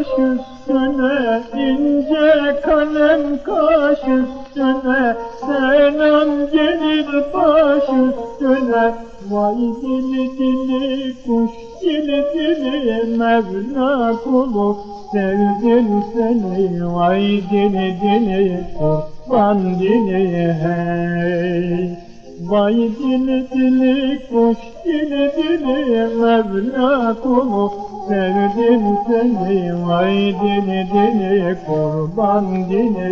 üstüne ince kalem kaş üstüne selam gelir baş üstüne Vay dili dili kuş dili dili Mevla kulu sevdim seni. Vay dili dili kurban dili hey. Vay dili dili kuş dili dili Mevla kulu sevdim seni Vay dili dili kurban dili.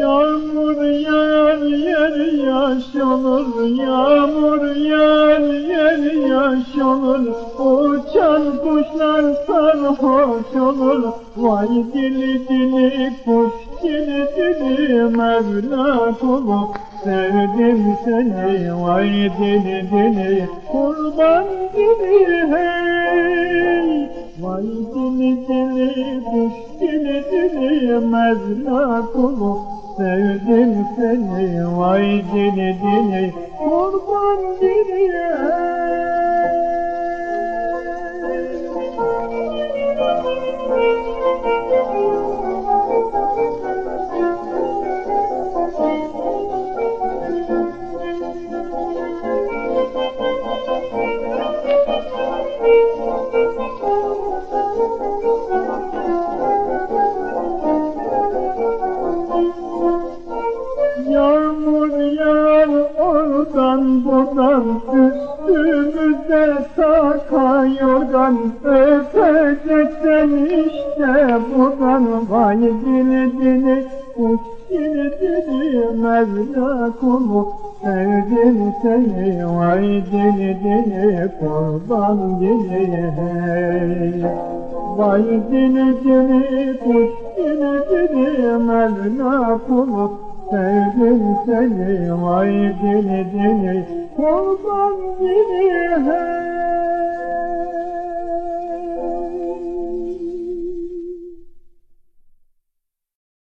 Yağmur yağar yer yaş olur Yağmur yağar yer yaş olur. Uçan kuşlar sarhoş olur. Vay dili dili kuş dili dili Mevla kulu Sevdim seni vay dili dili Kurban dili hey. Vay dili dili kuş dili dili Mevla kulu Sevdim seni vay dili dili Kurban dili Yağmur Üstümüze saka yorgan Öpeceksen işte buradan Vay dili dili kuş dili dili Mevla kulu Sevdim seni vay dili dili Kurban dili hey Vay dili dili kuş dili dili Mevla kulu Sevdim seni vay dili dili Kurban dili hey